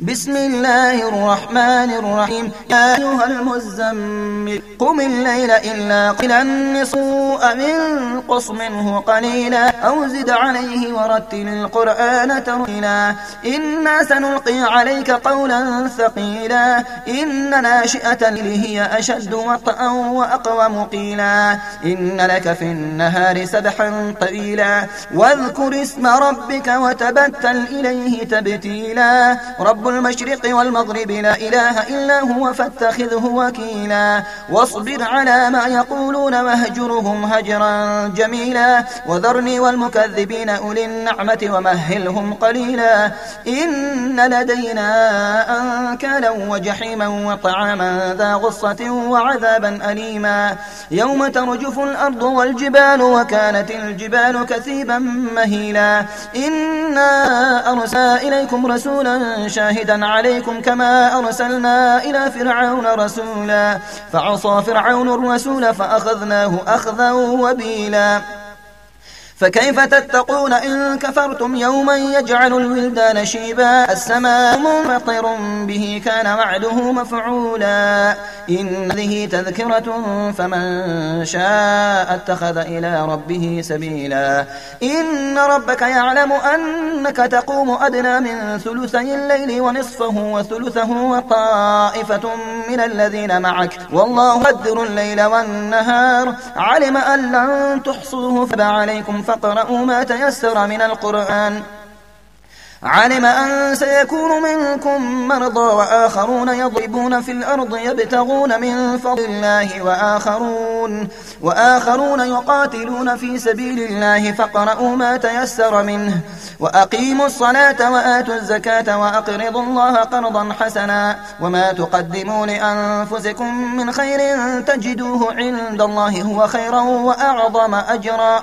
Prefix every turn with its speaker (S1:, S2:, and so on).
S1: بسم الله الرحمن الرحيم. يا أيها المزمل قم الليل إلا قلا من قص منه قليلا أو زد عليه ورتل القرآن ترتيلا. إنا سنلقي عليك قولا ثقيلا. إن ناشئة الليل هي أشد وطئا وأقوم قيلا. إن لك في النهار سبحا طويلا. واذكر اسم ربك وتبتل إليه تبتيلا. رب المشرق والمغرب لا إله إلا هو فاتخذه وكيلا. واصبر على ما يقولون واهجرهم هجرا جميلا. وذرني والمكذبين أولي النعمة ومهلهم قليلا. إن لدينا أنكالا وجحيما وطعاما ذا غصة وعذابا أليما. يوم ترجف الأرض والجبال وكانت الجبال كثيبا مهيلا. إنا أرسى إليكم رسولا شاهدا عليكم كما أرسلنا إلى فرعون رسولا. فعصى فرعون الرسول فأخذناه أخذا وبيلا. فكيف تتقون إن كفرتم يوما يجعل الولدان شيبا؟ السماء ممطر به كان وعده مفعولا. إن هذه تذكرة فمن شاء اتخذ إلى ربه سبيلا. إن ربك يعلم أنك تقوم أدنى من ثلثي الليل ونصفه وثلثه وطائفة من الذين معك. والله قدر الليل والنهار. علم أن لن تحصوه فبع عليكم فاقرؤوا ما تيسر من القرآن. علم أن سيكون منكم مرضى وآخرون يضربون في الأرض يبتغون من فضل الله وآخرون, وآخرون يقاتلون في سبيل الله فقرأوا ما تيسر منه. وأقيموا الصلاة وآتوا الزكاة وأقرضوا الله قرضا حسنا. وما تقدموا لأنفسكم من خير تجدوه عند الله هو خيرا وأعظم أجرا.